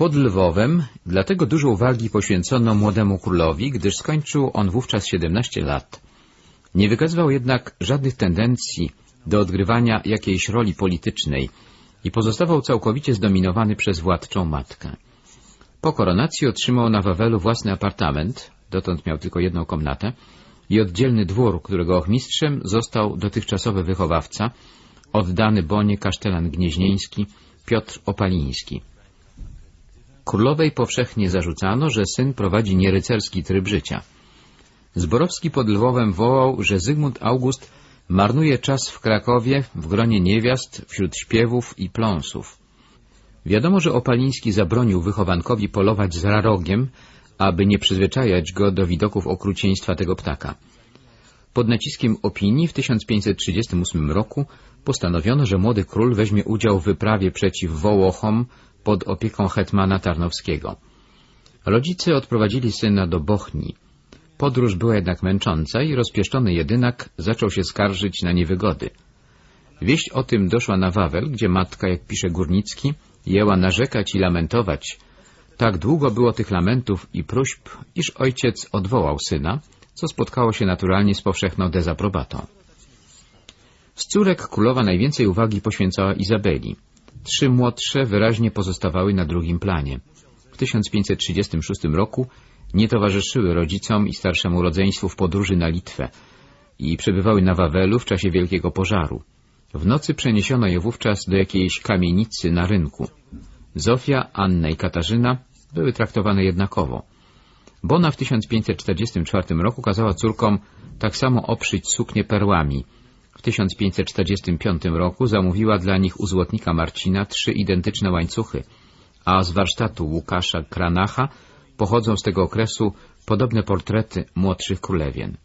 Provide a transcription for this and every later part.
Pod Lwowem dlatego dużo uwagi poświęcono młodemu królowi, gdyż skończył on wówczas 17 lat. Nie wykazywał jednak żadnych tendencji do odgrywania jakiejś roli politycznej i pozostawał całkowicie zdominowany przez władczą matkę. Po koronacji otrzymał na Wawelu własny apartament, dotąd miał tylko jedną komnatę, i oddzielny dwór, którego ochmistrzem został dotychczasowy wychowawca, oddany Bonie kasztelan gnieźnieński Piotr Opaliński. Królowej powszechnie zarzucano, że syn prowadzi nierycerski tryb życia. Zborowski pod Lwowem wołał, że Zygmunt August marnuje czas w Krakowie w gronie niewiast, wśród śpiewów i pląsów. Wiadomo, że Opaliński zabronił wychowankowi polować z rarogiem, aby nie przyzwyczajać go do widoków okrucieństwa tego ptaka. Pod naciskiem opinii w 1538 roku postanowiono, że młody król weźmie udział w wyprawie przeciw Wołochom pod opieką hetmana Tarnowskiego. Rodzice odprowadzili syna do Bochni. Podróż była jednak męcząca i rozpieszczony jedynak zaczął się skarżyć na niewygody. Wieść o tym doszła na Wawel, gdzie matka, jak pisze Górnicki, jęła narzekać i lamentować. Tak długo było tych lamentów i próśb, iż ojciec odwołał syna, co spotkało się naturalnie z powszechną dezaprobatą. Z córek królowa najwięcej uwagi poświęcała Izabeli. Trzy młodsze wyraźnie pozostawały na drugim planie. W 1536 roku nie towarzyszyły rodzicom i starszemu rodzeństwu w podróży na Litwę i przebywały na Wawelu w czasie Wielkiego Pożaru. W nocy przeniesiono je wówczas do jakiejś kamienicy na rynku. Zofia, Anna i Katarzyna były traktowane jednakowo. Bona w 1544 roku kazała córkom tak samo obszyć suknie perłami. W 1545 roku zamówiła dla nich u złotnika Marcina trzy identyczne łańcuchy, a z warsztatu Łukasza Kranacha pochodzą z tego okresu podobne portrety młodszych królewien.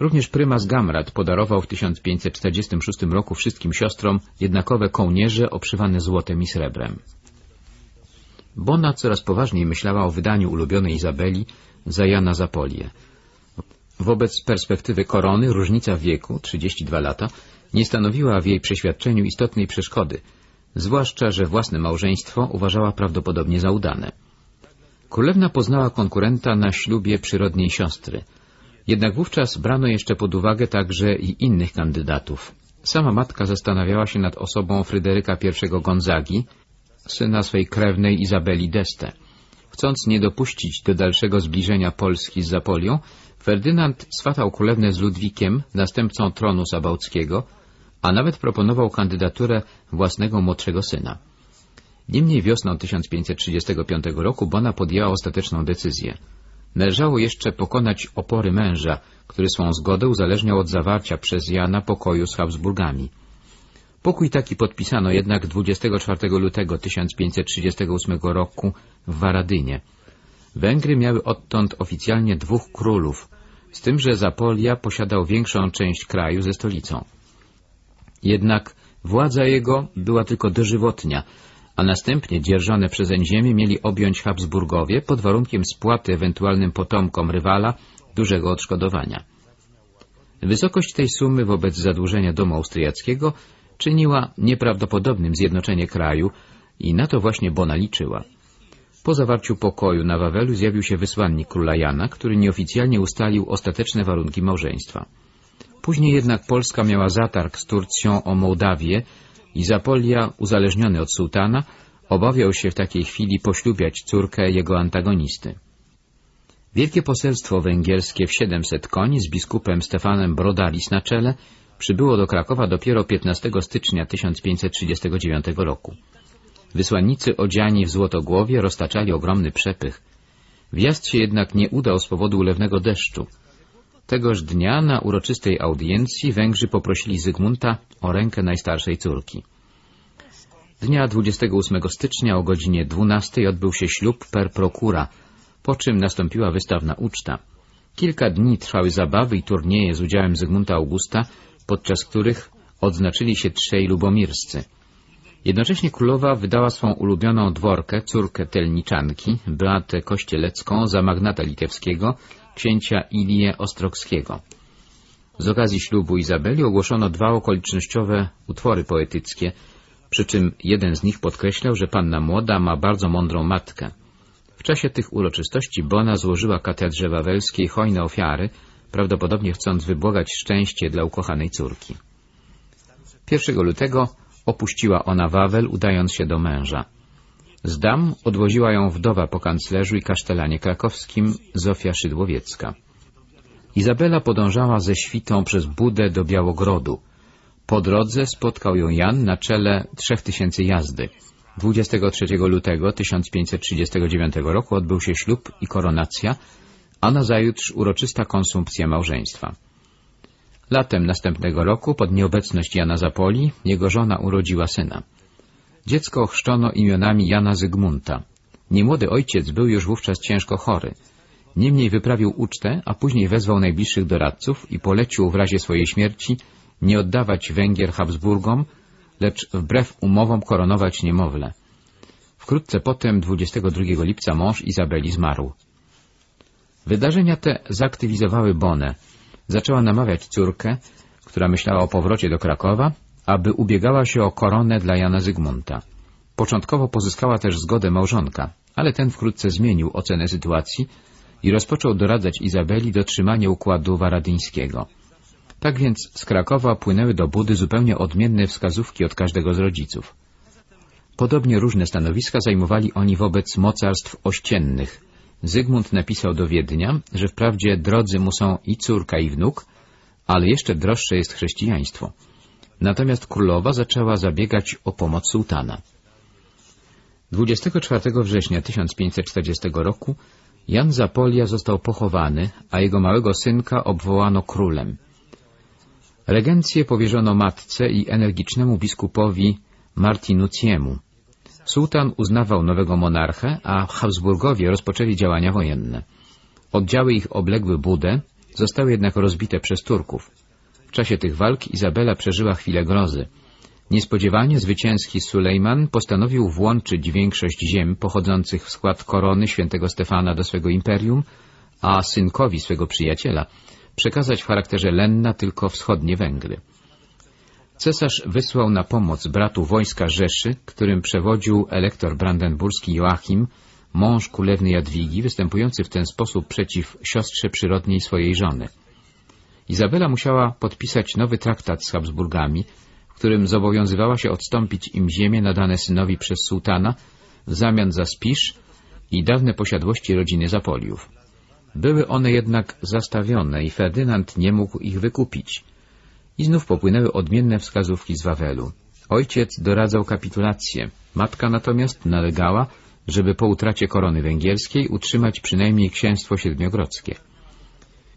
Również prymas Gamrat podarował w 1546 roku wszystkim siostrom jednakowe kołnierze obszywane złotem i srebrem. Bona coraz poważniej myślała o wydaniu ulubionej Izabeli za Jana Zapolię. Wobec perspektywy korony różnica wieku, 32 lata, nie stanowiła w jej przeświadczeniu istotnej przeszkody, zwłaszcza, że własne małżeństwo uważała prawdopodobnie za udane. Królewna poznała konkurenta na ślubie przyrodniej siostry. Jednak wówczas brano jeszcze pod uwagę także i innych kandydatów. Sama matka zastanawiała się nad osobą Fryderyka I Gonzagi, syna swej krewnej Izabeli d'Este. Chcąc nie dopuścić do dalszego zbliżenia Polski z Zapolią, Ferdynand swatał królewnę z Ludwikiem, następcą tronu sabałckiego, a nawet proponował kandydaturę własnego młodszego syna. Niemniej wiosną 1535 roku Bona podjęła ostateczną decyzję. Należało jeszcze pokonać opory męża, który swą zgodę uzależniał od zawarcia przez Jana pokoju z Habsburgami. Pokój taki podpisano jednak 24 lutego 1538 roku w Waradynie. Węgry miały odtąd oficjalnie dwóch królów, z tym, że Zapolia posiadał większą część kraju ze stolicą. Jednak władza jego była tylko dożywotnia, a następnie dzierżone przezeń ziemię mieli objąć Habsburgowie pod warunkiem spłaty ewentualnym potomkom rywala dużego odszkodowania. Wysokość tej sumy wobec zadłużenia domu austriackiego czyniła nieprawdopodobnym zjednoczenie kraju i na to właśnie Bona liczyła. Po zawarciu pokoju na Wawelu zjawił się wysłannik króla Jana, który nieoficjalnie ustalił ostateczne warunki małżeństwa. Później jednak Polska miała zatarg z Turcją o Mołdawię i Zapolia, uzależniony od sułtana, obawiał się w takiej chwili poślubiać córkę jego antagonisty. Wielkie poselstwo węgierskie w 700 koni z biskupem Stefanem Brodalis na czele przybyło do Krakowa dopiero 15 stycznia 1539 roku. Wysłannicy odziani w złotogłowie roztaczali ogromny przepych. Wjazd się jednak nie udał z powodu ulewnego deszczu. Tegoż dnia na uroczystej audiencji Węgrzy poprosili Zygmunta o rękę najstarszej córki. Dnia 28 stycznia o godzinie 12 odbył się ślub per procura, po czym nastąpiła wystawna uczta. Kilka dni trwały zabawy i turnieje z udziałem Zygmunta Augusta, podczas których odznaczyli się trzej lubomirscy. Jednocześnie królowa wydała swą ulubioną dworkę, córkę telniczanki, Beatę Kościelecką za magnata litewskiego, księcia Ilię Ostrogskiego. Z okazji ślubu Izabeli ogłoszono dwa okolicznościowe utwory poetyckie, Przy czym jeden z nich podkreślał, że panna młoda ma bardzo mądrą matkę. W czasie tych uroczystości Bona złożyła katedrze wawelskiej hojne ofiary, prawdopodobnie chcąc wybłagać szczęście dla ukochanej córki. 1 lutego opuściła ona Wawel, udając się do męża. Z dam odwoziła ją wdowa po kanclerzu i kasztelanie krakowskim Zofia Szydłowiecka. Izabela podążała ze świtą przez Budę do Białogrodu. Po drodze spotkał ją Jan na czele trzech tysięcy jazdy. 23 lutego 1539 roku odbył się ślub i koronacja, a nazajutrz uroczysta konsumpcja małżeństwa. Latem następnego roku, pod nieobecność Jana Zapoli, jego żona urodziła syna. Dziecko chrzczono imionami Jana Zygmunta. Niemłody ojciec był już wówczas ciężko chory. Niemniej wyprawił ucztę, a później wezwał najbliższych doradców i polecił w razie swojej śmierci nie oddawać Węgier Habsburgom, lecz wbrew umowom koronować niemowlę. Wkrótce potem, 22 lipca, mąż Izabeli zmarł. Wydarzenia te zaktywizowały Bonę. Zaczęła namawiać córkę, która myślała o powrocie do Krakowa, aby ubiegała się o koronę dla Jana Zygmunta. Początkowo pozyskała też zgodę małżonka, ale ten wkrótce zmienił ocenę sytuacji i rozpoczął doradzać Izabeli dotrzymanie układu waradyńskiego. Tak więc z Krakowa płynęły do Budy zupełnie odmienne wskazówki od każdego z rodziców. Podobnie różne stanowiska zajmowali oni wobec mocarstw ościennych. Zygmunt napisał do Wiednia, że wprawdzie drodzy mu są i córka, i wnuk, ale jeszcze droższe jest chrześcijaństwo. Natomiast królowa zaczęła zabiegać o pomoc sułtana. 24 września 1540 roku Jan Zapolia został pochowany, a jego małego synka obwołano królem. Regencję powierzono matce i energicznemu biskupowi Martinucjemu. Sułtan uznawał nowego monarchę, a Habsburgowie rozpoczęli działania wojenne. Oddziały ich obległy Budę, zostały jednak rozbite przez Turków. W czasie tych walk Izabela przeżyła chwilę grozy. Niespodziewanie zwycięski Sulejman postanowił włączyć większość ziem pochodzących w skład korony świętego Stefana do swego imperium, a synkowi swego przyjaciela przekazać w charakterze lenna tylko wschodnie Węgry. Cesarz wysłał na pomoc bratu wojska Rzeszy, którym przewodził elektor brandenburski Joachim, mąż królewny Jadwigi, występujący w ten sposób przeciw siostrze przyrodniej swojej żony. Izabela musiała podpisać nowy traktat z Habsburgami, w którym zobowiązywała się odstąpić im ziemię nadane synowi przez sułtana w zamian za Spisz i dawne posiadłości rodziny Zapoliów. Były one jednak zastawione i Ferdynand nie mógł ich wykupić. I znów popłynęły odmienne wskazówki z Wawelu. Ojciec doradzał kapitulację, matka natomiast nalegała, żeby po utracie korony węgierskiej utrzymać przynajmniej księstwo siedmiogrodzkie.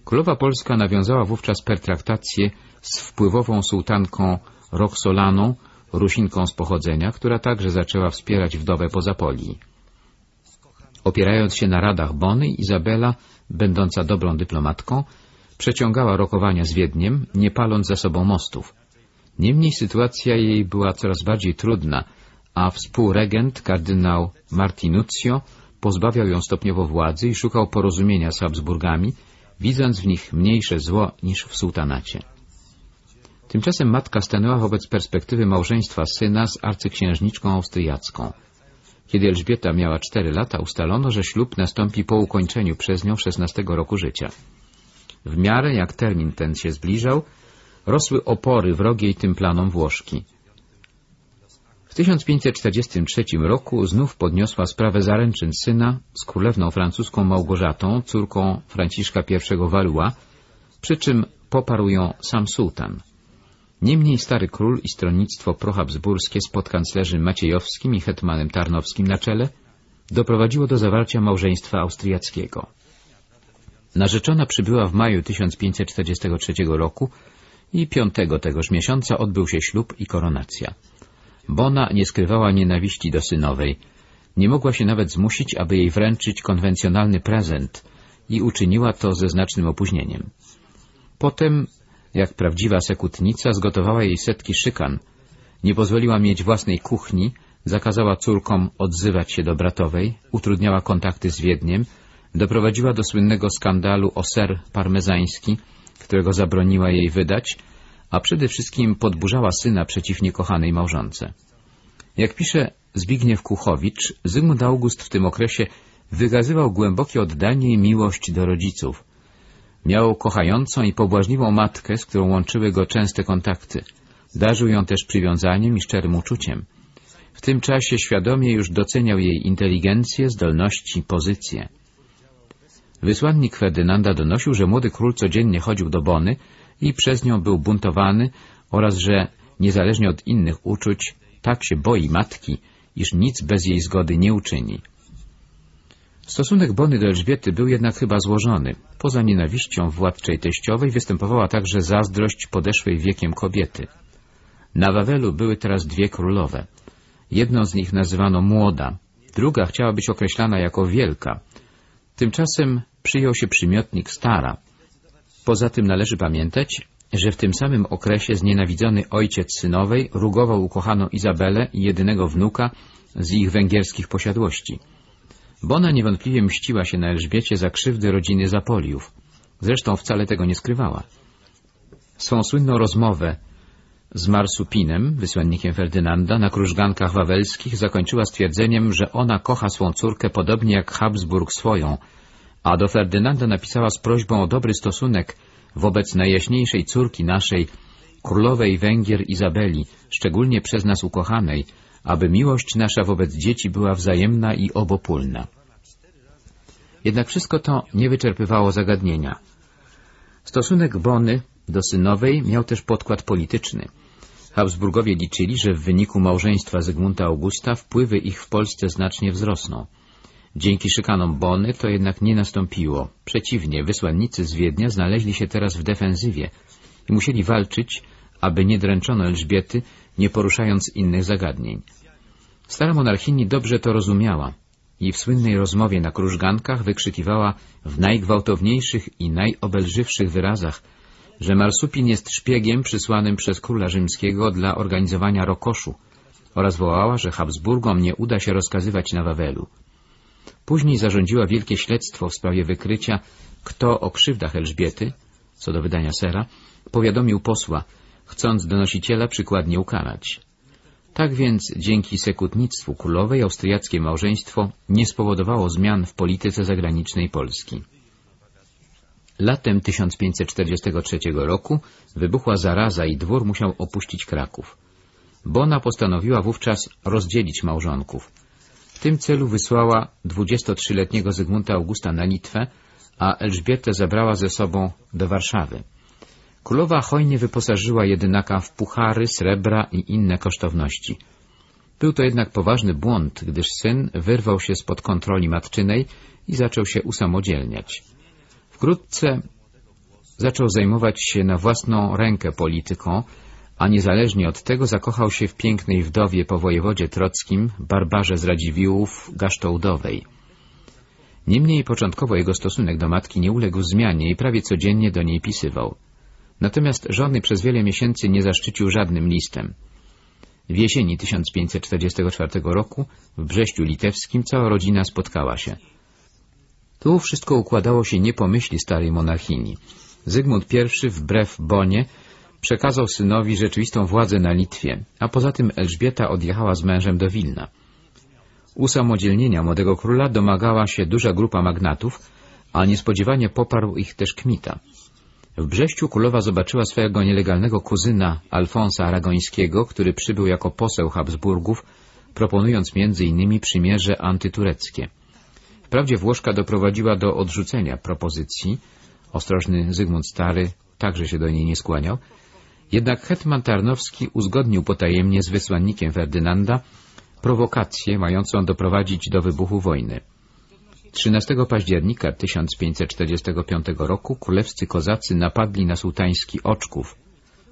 Królowa Polska nawiązała wówczas pertraktację z wpływową sułtanką Roxolaną, Rusinką z pochodzenia, która także zaczęła wspierać wdowę po Zapolii. Opierając się na radach Bony, Izabela, będąca dobrą dyplomatką, przeciągała rokowania z Wiedniem, nie paląc za sobą mostów. Niemniej sytuacja jej była coraz bardziej trudna, a współregent, kardynał Martinuccio, pozbawiał ją stopniowo władzy i szukał porozumienia z Habsburgami, widząc w nich mniejsze zło niż w sułtanacie. Tymczasem matka stanęła wobec perspektywy małżeństwa syna z arcyksiężniczką austriacką. Kiedy Elżbieta miała cztery lata, ustalono, że ślub nastąpi po ukończeniu przez nią szesnastego roku życia. W miarę jak termin ten się zbliżał, rosły opory wrogiej tym planom Włoszki. W 1543 roku znów podniosła sprawę zaręczyn syna z królewną francuską Małgorzatą, córką Franciszka I Valois, przy czym poparł ją sam sułtan. Niemniej stary król i stronnictwo prohabsburskie z podkanclerzem Maciejowskim i hetmanem Tarnowskim na czele doprowadziło do zawarcia małżeństwa austriackiego. Narzeczona przybyła w maju 1543 roku i piątego tegoż miesiąca odbył się ślub i koronacja. Bona nie skrywała nienawiści do synowej. Nie mogła się nawet zmusić, aby jej wręczyć konwencjonalny prezent i uczyniła to ze znacznym opóźnieniem. Potem jak prawdziwa sekutnica, zgotowała jej setki szykan. Nie pozwoliła mieć własnej kuchni, zakazała córkom odzywać się do bratowej, utrudniała kontakty z Wiedniem, doprowadziła do słynnego skandalu o ser parmezański, którego zabroniła jej wydać, a przede wszystkim podburzała syna przeciw niekochanej małżonce. Jak pisze Zbigniew Kuchowicz, Zygmunt August w tym okresie wykazywał głębokie oddanie i miłość do rodziców. Miał kochającą i pobłażliwą matkę, z którą łączyły go częste kontakty. Darzył ją też przywiązaniem i szczerym uczuciem. W tym czasie świadomie już doceniał jej inteligencję, zdolności, pozycję. Wysłannik Ferdynanda donosił, że młody król codziennie chodził do Bony i przez nią był buntowany oraz że, niezależnie od innych uczuć, tak się boi matki, iż nic bez jej zgody nie uczyni. Stosunek Bony do Elżbiety był jednak chyba złożony. Poza nienawiścią władczej teściowej występowała także zazdrość podeszłej wiekiem kobiety. Na Wawelu były teraz dwie królowe. Jedną z nich nazywano młoda, druga chciała być określana jako wielka. Tymczasem przyjął się przymiotnik stara. Poza tym należy pamiętać, że w tym samym okresie znienawidzony ojciec synowej rugował ukochaną Izabelę i jedynego wnuka z ich węgierskich posiadłości. Bona niewątpliwie mściła się na Elżbiecie za krzywdy rodziny Zapoliów. Zresztą wcale tego nie skrywała. Swą słynną rozmowę z Marsupinem, wysłannikiem Ferdynanda, na krużgankach wawelskich zakończyła stwierdzeniem, że ona kocha swą córkę podobnie jak Habsburg swoją, a do Ferdynanda napisała z prośbą o dobry stosunek wobec najjaśniejszej córki naszej, królowej Węgier Izabeli, szczególnie przez nas ukochanej, aby miłość nasza wobec dzieci była wzajemna i obopólna. Jednak wszystko to nie wyczerpywało zagadnienia. Stosunek Bony do synowej miał też podkład polityczny. Habsburgowie liczyli, że w wyniku małżeństwa Zygmunta Augusta wpływy ich w Polsce znacznie wzrosną. Dzięki szykanom Bony to jednak nie nastąpiło. Przeciwnie, wysłannicy z Wiednia znaleźli się teraz w defensywie i musieli walczyć, aby nie dręczono Elżbiety, nie poruszając innych zagadnień. Stara monarchini dobrze to rozumiała i w słynnej rozmowie na krużgankach wykrzykiwała w najgwałtowniejszych i najobelżywszych wyrazach, że Marsupin jest szpiegiem przysłanym przez króla rzymskiego dla organizowania rokoszu oraz wołała, że Habsburgom nie uda się rozkazywać na Wawelu. Później zarządziła wielkie śledztwo w sprawie wykrycia, kto o krzywdach Elżbiety, co do wydania sera, powiadomił posła, chcąc donosiciela przykładnie ukarać. Tak więc dzięki sekutnictwu królowej austriackie małżeństwo nie spowodowało zmian w polityce zagranicznej Polski. Latem 1543 roku wybuchła zaraza i dwór musiał opuścić Kraków. Bona postanowiła wówczas rozdzielić małżonków. W tym celu wysłała 23-letniego Zygmunta Augusta na Litwę, a Elżbietę zabrała ze sobą do Warszawy. Królowa hojnie wyposażyła jedynaka w puchary, srebra i inne kosztowności. Był to jednak poważny błąd, gdyż syn wyrwał się spod kontroli matczynej i zaczął się usamodzielniać. Wkrótce zaczął zajmować się na własną rękę polityką, a niezależnie od tego zakochał się w pięknej wdowie po wojewodzie trockim, barbarze z Radziwiłłów, Gasztołdowej. Niemniej początkowo jego stosunek do matki nie uległ zmianie i prawie codziennie do niej pisywał. Natomiast żony przez wiele miesięcy nie zaszczycił żadnym listem. W jesieni 1544 roku w Brześciu Litewskim cała rodzina spotkała się. Tu wszystko układało się nie po myśli starej monarchini. Zygmunt I, wbrew Bonie, przekazał synowi rzeczywistą władzę na Litwie, a poza tym Elżbieta odjechała z mężem do Wilna. Usamodzielnienia młodego króla domagała się duża grupa magnatów, a niespodziewanie poparł ich też Kmita. W Brześciu królowa zobaczyła swojego nielegalnego kuzyna Alfonsa Aragońskiego, który przybył jako poseł Habsburgów, proponując między innymi przymierze antytureckie. Wprawdzie Włoszka doprowadziła do odrzucenia propozycji, ostrożny Zygmunt Stary także się do niej nie skłaniał, jednak hetman Tarnowski uzgodnił potajemnie z wysłannikiem Ferdynanda prowokację mającą doprowadzić do wybuchu wojny. 13 października 1545 roku królewscy kozacy napadli na sułtański Oczków.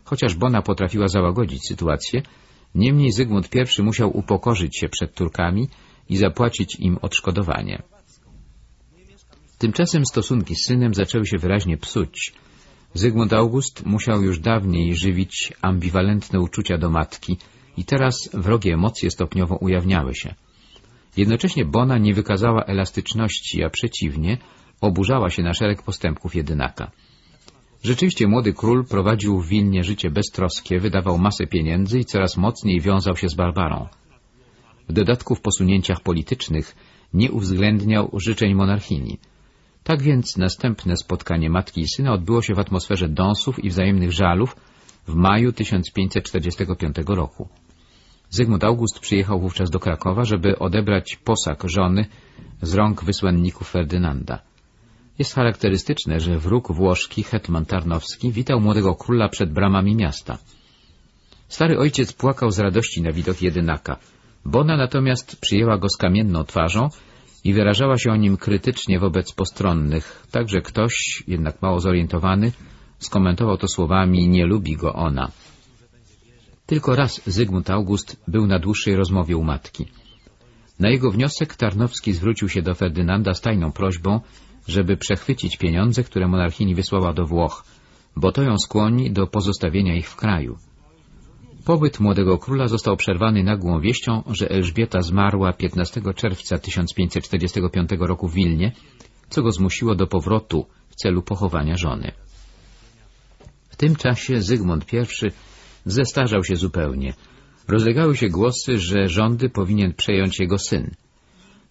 Chociaż Bona potrafiła załagodzić sytuację, niemniej Zygmunt I musiał upokorzyć się przed Turkami i zapłacić im odszkodowanie. Tymczasem stosunki z synem zaczęły się wyraźnie psuć. Zygmunt August musiał już dawniej żywić ambiwalentne uczucia do matki i teraz wrogie emocje stopniowo ujawniały się. Jednocześnie Bona nie wykazała elastyczności, a przeciwnie, oburzała się na szereg postępków jedynaka. Rzeczywiście młody król prowadził w Wilnie życie beztroskie, wydawał masę pieniędzy i coraz mocniej wiązał się z Barbarą. W dodatku w posunięciach politycznych nie uwzględniał życzeń monarchini. Tak więc następne spotkanie matki i syna odbyło się w atmosferze dąsów i wzajemnych żalów w maju 1545 roku. Zygmunt August przyjechał wówczas do Krakowa, żeby odebrać posag żony z rąk wysłanników Ferdynanda. Jest charakterystyczne, że wróg włoszki, hetman Tarnowski, witał młodego króla przed bramami miasta. Stary ojciec płakał z radości na widok jedynaka. Bona natomiast przyjęła go z kamienną twarzą i wyrażała się o nim krytycznie wobec postronnych, tak że ktoś, jednak mało zorientowany, skomentował to słowami nie lubi go ona. Tylko raz Zygmunt August był na dłuższej rozmowie u matki. Na jego wniosek Tarnowski zwrócił się do Ferdynanda z tajną prośbą, żeby przechwycić pieniądze, które monarchini wysłała do Włoch, bo to ją skłoni do pozostawienia ich w kraju. Pobyt młodego króla został przerwany nagłą wieścią, że Elżbieta zmarła 15 czerwca 1545 roku w Wilnie, co go zmusiło do powrotu w celu pochowania żony. W tym czasie Zygmunt I zestarzał się zupełnie. Rozlegały się głosy, że rządy powinien przejąć jego syn.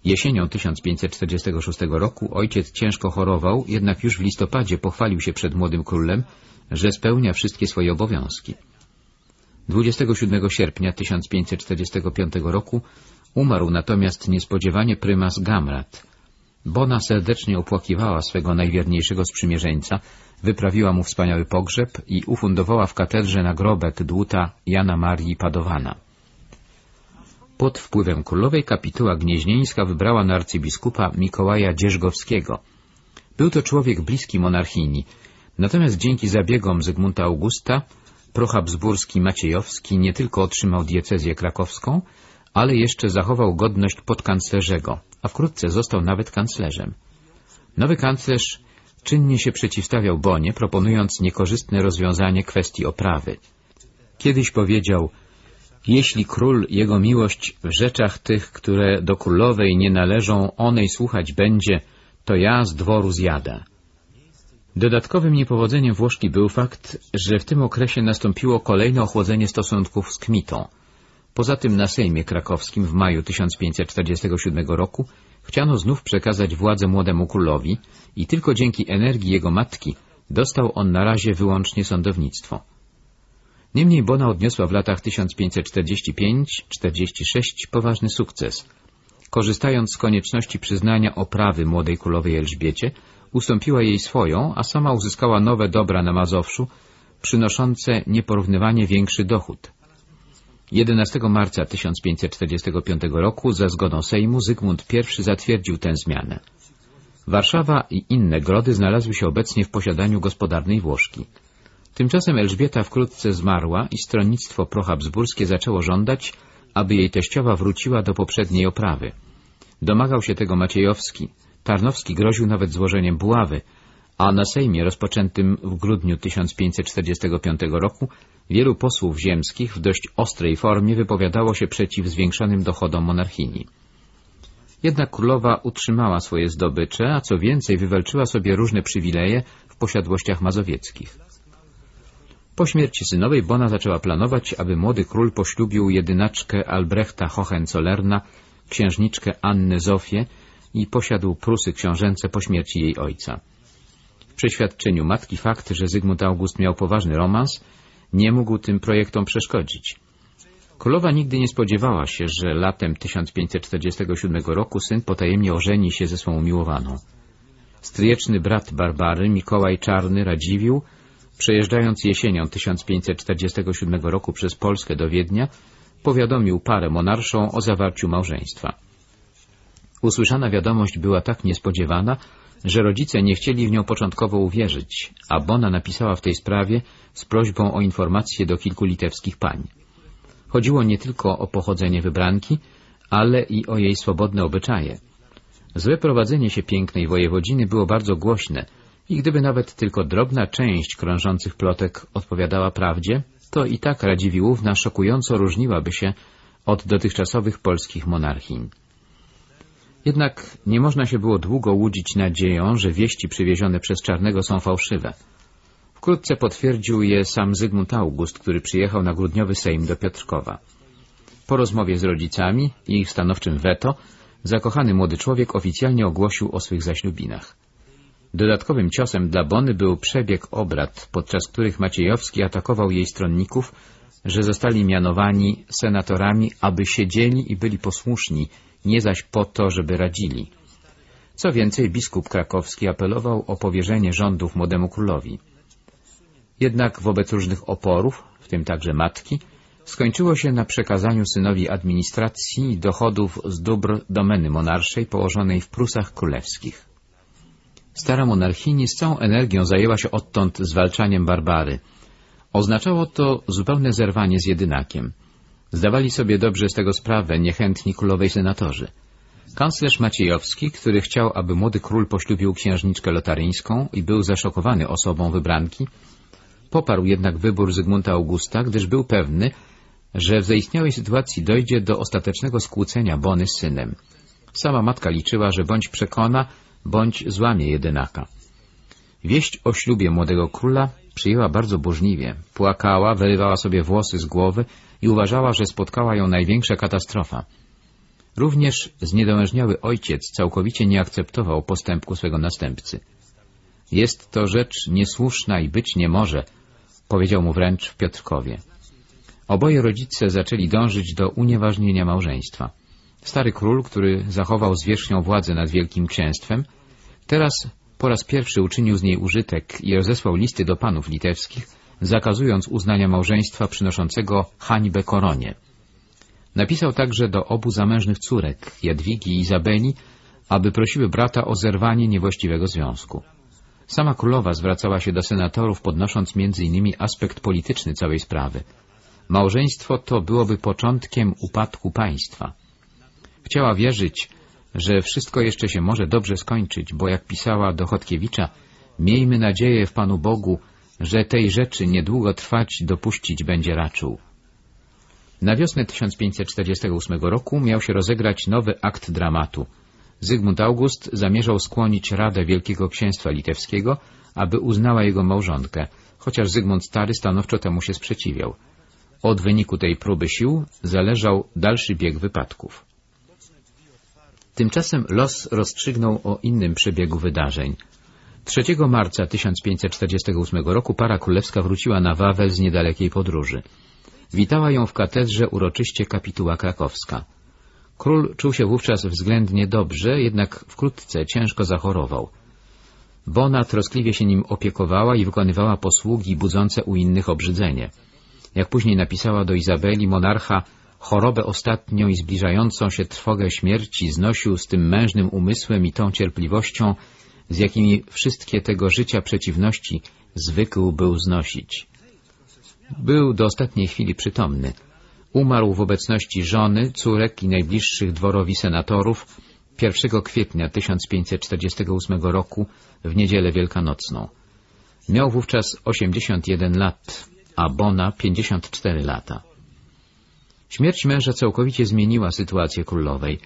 Jesienią 1546 roku ojciec ciężko chorował, jednak już w listopadzie pochwalił się przed młodym królem, że spełnia wszystkie swoje obowiązki. 27 sierpnia 1545 roku umarł natomiast niespodziewanie prymas Gamrat. Bona serdecznie opłakiwała swego najwierniejszego sprzymierzeńca, wyprawiła mu wspaniały pogrzeb i ufundowała w katedrze nagrobek dłuta Jana Marii Padowana. Pod wpływem królowej kapituła gnieźnieńska wybrała na arcybiskupa Mikołaja Dzierżgowskiego. Był to człowiek bliski monarchini, natomiast dzięki zabiegom Zygmunta Augusta prohabsburski Maciejowski nie tylko otrzymał diecezję krakowską, ale jeszcze zachował godność podkanclerzego, a wkrótce został nawet kanclerzem. Nowy kanclerz czynnie się przeciwstawiał Bonie, proponując niekorzystne rozwiązanie kwestii oprawy. Kiedyś powiedział, jeśli król jego miłość w rzeczach tych, które do królowej nie należą, onej słuchać będzie, to ja z dworu zjada. Dodatkowym niepowodzeniem Włoszki był fakt, że w tym okresie nastąpiło kolejne ochłodzenie stosunków z Kmitą. Poza tym na Sejmie Krakowskim w maju 1547 roku chciano znów przekazać władzę młodemu królowi i tylko dzięki energii jego matki dostał on na razie wyłącznie sądownictwo. Niemniej Bona odniosła w latach 1545-46 poważny sukces. Korzystając z konieczności przyznania oprawy młodej królowej Elżbiecie, ustąpiła jej swoją, a sama uzyskała nowe dobra na Mazowszu, przynoszące nieporównywanie większy dochód. 11 marca 1545 roku za zgodą Sejmu Zygmunt I zatwierdził tę zmianę. Warszawa i inne grody znalazły się obecnie w posiadaniu gospodarnej Włoszki. Tymczasem Elżbieta wkrótce zmarła i stronnictwo prohabsburskie zaczęło żądać, aby jej teściowa wróciła do poprzedniej oprawy. Domagał się tego Maciejowski, Tarnowski groził nawet złożeniem buławy, a na Sejmie rozpoczętym w grudniu 1545 roku wielu posłów ziemskich w dość ostrej formie wypowiadało się przeciw zwiększonym dochodom monarchini. Jednak królowa utrzymała swoje zdobycze, a co więcej wywalczyła sobie różne przywileje w posiadłościach mazowieckich. Po śmierci synowej Bona zaczęła planować, aby młody król poślubił jedynaczkę Albrechta Hohenzollerna, księżniczkę Annę Zofię i posiadł Prusy książęce po śmierci jej ojca. W przeświadczeniu matki fakt, że Zygmunt August miał poważny romans, nie mógł tym projektom przeszkodzić. Królowa nigdy nie spodziewała się, że latem 1547 roku syn potajemnie ożeni się ze swą umiłowaną. Stryjeczny brat Barbary, Mikołaj Czarny, Radziwił, przejeżdżając jesienią 1547 roku przez Polskę do Wiednia, powiadomił parę monarszą o zawarciu małżeństwa. Usłyszana wiadomość była tak niespodziewana, że rodzice nie chcieli w nią początkowo uwierzyć, a Bona napisała w tej sprawie z prośbą o informację do kilku litewskich pań. Chodziło nie tylko o pochodzenie wybranki, ale i o jej swobodne obyczaje. Złe prowadzenie się pięknej wojewodziny było bardzo głośne i gdyby nawet tylko drobna część krążących plotek odpowiadała prawdzie, to i tak Radziwiłłówna szokująco różniłaby się od dotychczasowych polskich monarchii. Jednak nie można się było długo łudzić nadzieją, że wieści przywiezione przez Czarnego są fałszywe. Wkrótce potwierdził je sam Zygmunt August, który przyjechał na grudniowy Sejm do Piotrkowa. Po rozmowie z rodzicami i ich stanowczym weto, zakochany młody człowiek oficjalnie ogłosił o swych zaślubinach. Dodatkowym ciosem dla Bony był przebieg obrad, podczas których Maciejowski atakował jej stronników, że zostali mianowani senatorami, aby siedzieli i byli posłuszni, nie zaś po to, żeby radzili. Co więcej, biskup krakowski apelował o powierzenie rządów młodemu królowi. Jednak wobec różnych oporów, w tym także matki, skończyło się na przekazaniu synowi administracji dochodów z dóbr domeny monarszej położonej w Prusach Królewskich. Stara monarchini z całą energią zajęła się odtąd zwalczaniem Barbary. Oznaczało to zupełne zerwanie z jedynakiem. Zdawali sobie dobrze z tego sprawę niechętni królowej senatorzy. Kanclerz Maciejowski, który chciał, aby młody król poślubił księżniczkę lotaryńską i był zaszokowany osobą wybranki, poparł jednak wybór Zygmunta Augusta, gdyż był pewny, że w zaistniałej sytuacji dojdzie do ostatecznego skłócenia Bony z synem. Sama matka liczyła, że bądź przekona, bądź złamie jedynaka. Wieść o ślubie młodego króla przyjęła bardzo burzliwie. Płakała, wyrywała sobie włosy z głowy i uważała, że spotkała ją największa katastrofa. Również zniedołężniały ojciec całkowicie nie akceptował postępku swego następcy. Jest to rzecz niesłuszna i być nie może, powiedział mu wręcz w Piotrkowie. Oboje rodzice zaczęli dążyć do unieważnienia małżeństwa. Stary król, który zachował zwierzchnią władzę nad Wielkim Księstwem, teraz po raz pierwszy uczynił z niej użytek i rozesłał listy do panów litewskich, zakazując uznania małżeństwa przynoszącego hańbę koronie. Napisał także do obu zamężnych córek, Jadwigi i Izabeli, aby prosiły brata o zerwanie niewłaściwego związku. Sama królowa zwracała się do senatorów, podnosząc innymi aspekt polityczny całej sprawy. Małżeństwo to byłoby początkiem upadku państwa. Chciała wierzyć, że wszystko jeszcze się może dobrze skończyć, bo jak pisała do Chodkiewicza, miejmy nadzieję w Panu Bogu, że tej rzeczy niedługo trwać dopuścić będzie raczył. Na wiosnę 1548 roku miał się rozegrać nowy akt dramatu. Zygmunt August zamierzał skłonić Radę Wielkiego Księstwa Litewskiego, aby uznała jego małżonkę, chociaż Zygmunt Stary stanowczo temu się sprzeciwiał. Od wyniku tej próby sił zależał dalszy bieg wypadków. Tymczasem los rozstrzygnął o innym przebiegu wydarzeń. 3 marca 1548 roku para królewska wróciła na Wawel z niedalekiej podróży. Witała ją w katedrze uroczyście kapituła krakowska. Król czuł się wówczas względnie dobrze, jednak wkrótce ciężko zachorował. Bona troskliwie się nim opiekowała i wykonywała posługi budzące u innych obrzydzenie. Jak później napisała do Izabeli, monarcha chorobę ostatnią i zbliżającą się trwogę śmierci znosił z tym mężnym umysłem i tą cierpliwością, z jakimi wszystkie tego życia przeciwności zwykł był znosić. Był do ostatniej chwili przytomny. Umarł w obecności żony, córek i najbliższych dworowi senatorów 1 kwietnia 1548 roku w niedzielę wielkanocną. Miał wówczas 81 lat, a Bona 54 lata. Śmierć męża całkowicie zmieniła sytuację królowej.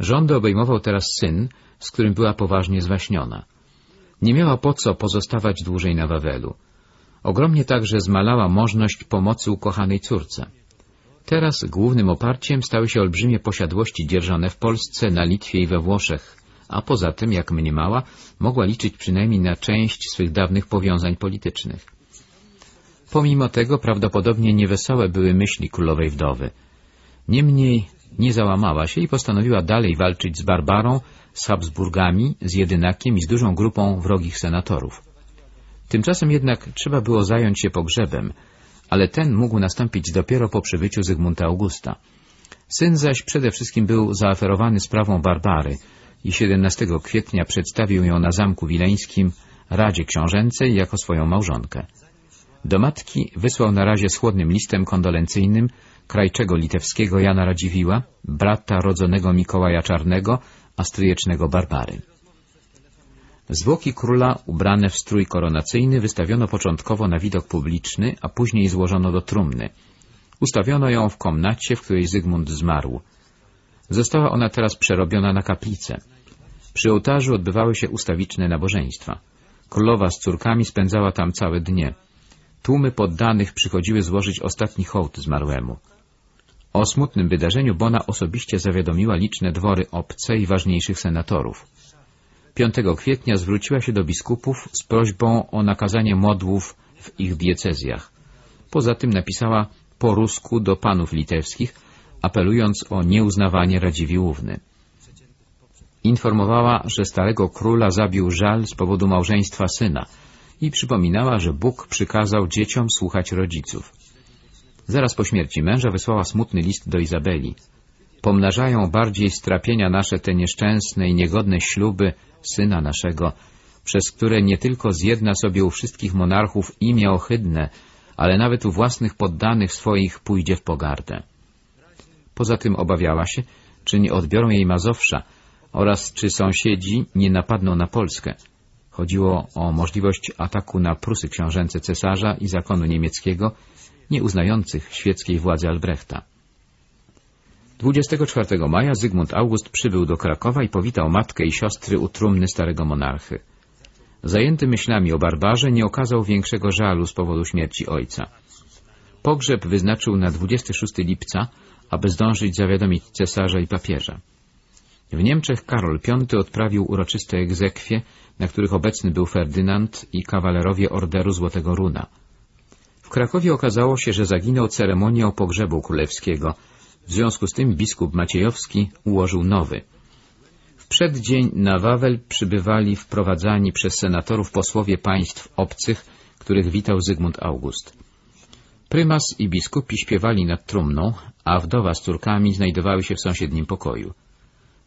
Rządy obejmował teraz syn, z którym była poważnie zwaśniona. Nie miała po co pozostawać dłużej na Wawelu. Ogromnie także zmalała możność pomocy ukochanej córce. Teraz głównym oparciem stały się olbrzymie posiadłości dzierżone w Polsce, na Litwie i we Włoszech, a poza tym, jak mniemała, mogła liczyć przynajmniej na część swych dawnych powiązań politycznych. Pomimo tego prawdopodobnie niewesołe były myśli królowej wdowy. Niemniej nie załamała się i postanowiła dalej walczyć z Barbarą, z Habsburgami, z Jedynakiem i z dużą grupą wrogich senatorów. Tymczasem jednak trzeba było zająć się pogrzebem, ale ten mógł nastąpić dopiero po przybyciu Zygmunta Augusta. Syn zaś przede wszystkim był zaoferowany sprawą Barbary i 17 kwietnia przedstawił ją na zamku wileńskim Radzie Książęcej jako swoją małżonkę. Do matki wysłał na razie słodnym listem kondolencyjnym krajczego litewskiego Jana Radziwiła, brata rodzonego Mikołaja Czarnego, a stryjecznego Barbary. Zwłoki króla ubrane w strój koronacyjny wystawiono początkowo na widok publiczny, a później złożono do trumny. Ustawiono ją w komnacie, w której Zygmunt zmarł. Została ona teraz przerobiona na kaplicę. Przy ołtarzu odbywały się ustawiczne nabożeństwa. Królowa z córkami spędzała tam całe dnie. Tłumy poddanych przychodziły złożyć ostatni hołd zmarłemu. O smutnym wydarzeniu Bona osobiście zawiadomiła liczne dwory obce i ważniejszych senatorów. 5 kwietnia zwróciła się do biskupów z prośbą o nakazanie modłów w ich diecezjach. Poza tym napisała po rusku do panów litewskich, apelując o nieuznawanie Radziwiłłówny. Informowała, że starego króla zabił żal z powodu małżeństwa syna i przypominała, że Bóg przykazał dzieciom słuchać rodziców. Zaraz po śmierci męża wysłała smutny list do Izabeli. Pomnażają bardziej strapienia nasze te nieszczęsne i niegodne śluby syna naszego, przez które nie tylko zjedna sobie u wszystkich monarchów imię ohydne, ale nawet u własnych poddanych swoich pójdzie w pogardę. Poza tym obawiała się, czy nie odbiorą jej Mazowsza oraz czy sąsiedzi nie napadną na Polskę. Chodziło o możliwość ataku na Prusy książęce cesarza i zakonu niemieckiego, nie uznających świeckiej władzy Albrechta. 24 maja Zygmunt August przybył do Krakowa i powitał matkę i siostry u trumny starego monarchy. Zajęty myślami o barbarze nie okazał większego żalu z powodu śmierci ojca. Pogrzeb wyznaczył na 26 lipca, aby zdążyć zawiadomić cesarza i papieża. W Niemczech Karol V odprawił uroczyste egzekwie, na których obecny był Ferdynand i kawalerowie Orderu Złotego Runa. Krakowie okazało się, że zaginął ceremonią pogrzebu królewskiego. W związku z tym biskup Maciejowski ułożył nowy. W przeddzień na Wawel przybywali wprowadzani przez senatorów posłowie państw obcych, których witał Zygmunt August. Prymas i biskupi śpiewali nad trumną, a wdowa z córkami znajdowały się w sąsiednim pokoju.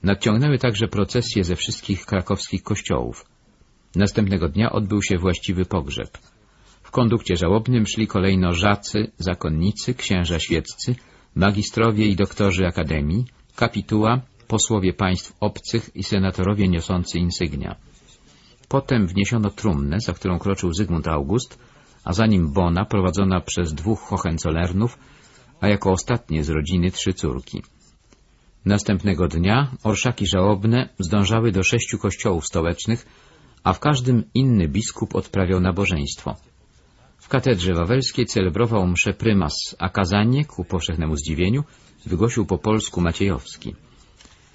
Nadciągnęły także procesje ze wszystkich krakowskich kościołów. Następnego dnia odbył się właściwy pogrzeb. Kondukcie żałobnym szli kolejno żacy, zakonnicy, księża świeccy, magistrowie i doktorzy akademii, kapituła, posłowie państw obcych i senatorowie niosący insygnia. Potem wniesiono trumnę, za którą kroczył Zygmunt August, a za nim Bona prowadzona przez dwóch Hohenzollernów, a jako ostatnie z rodziny trzy córki. Następnego dnia orszaki żałobne zdążały do sześciu kościołów stołecznych, a w każdym inny biskup odprawiał nabożeństwo. W katedrze wawelskiej celebrował mszę prymas, a kazanie, ku powszechnemu zdziwieniu, wygłosił po polsku Maciejowski.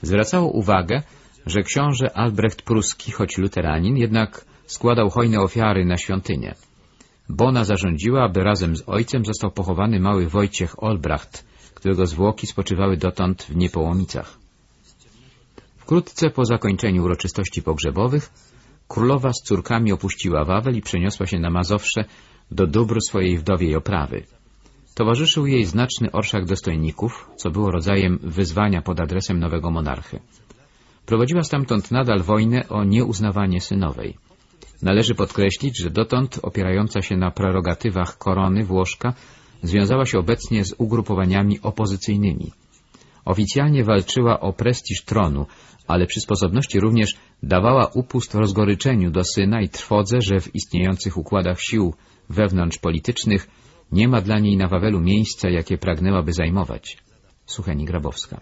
Zwracało uwagę, że książę Albrecht Pruski, choć luteranin, jednak składał hojne ofiary na świątynię. Bona zarządziła, aby razem z ojcem został pochowany mały Wojciech Olbracht, którego zwłoki spoczywały dotąd w Niepołomicach. Wkrótce po zakończeniu uroczystości pogrzebowych królowa z córkami opuściła Wawel i przeniosła się na Mazowsze do dóbr swojej wdowiej oprawy. Towarzyszył jej znaczny orszak dostojników, co było rodzajem wyzwania pod adresem nowego monarchy. Prowadziła stamtąd nadal wojnę o nieuznawanie synowej. Należy podkreślić, że dotąd opierająca się na prerogatywach korony Włoszka związała się obecnie z ugrupowaniami opozycyjnymi. Oficjalnie walczyła o prestiż tronu, ale przy sposobności również dawała upust rozgoryczeniu do syna i trwodze, że w istniejących układach sił wewnątrzpolitycznych nie ma dla niej na Wawelu miejsca, jakie pragnęłaby zajmować. Sucheni Grabowska.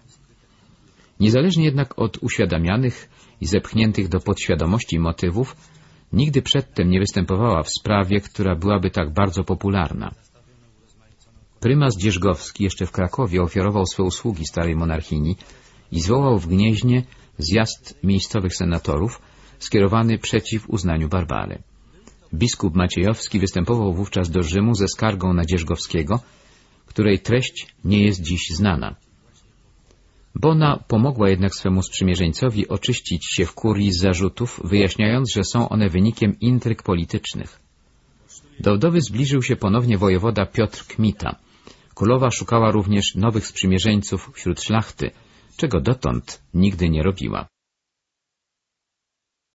Niezależnie jednak od uświadamianych i zepchniętych do podświadomości motywów, nigdy przedtem nie występowała w sprawie, która byłaby tak bardzo popularna. Prymas Dzierżgowski jeszcze w Krakowie ofiarował swe usługi starej monarchini i zwołał w Gnieźnie zjazd miejscowych senatorów skierowany przeciw uznaniu Barbary. Biskup Maciejowski występował wówczas do Rzymu ze skargą na Dzierżgowskiego, której treść nie jest dziś znana. Bona pomogła jednak swemu sprzymierzeńcowi oczyścić się w kurii z zarzutów, wyjaśniając, że są one wynikiem intryg politycznych. Do wdowy zbliżył się ponownie wojewoda Piotr Kmita. Królowa szukała również nowych sprzymierzeńców wśród szlachty, czego dotąd nigdy nie robiła.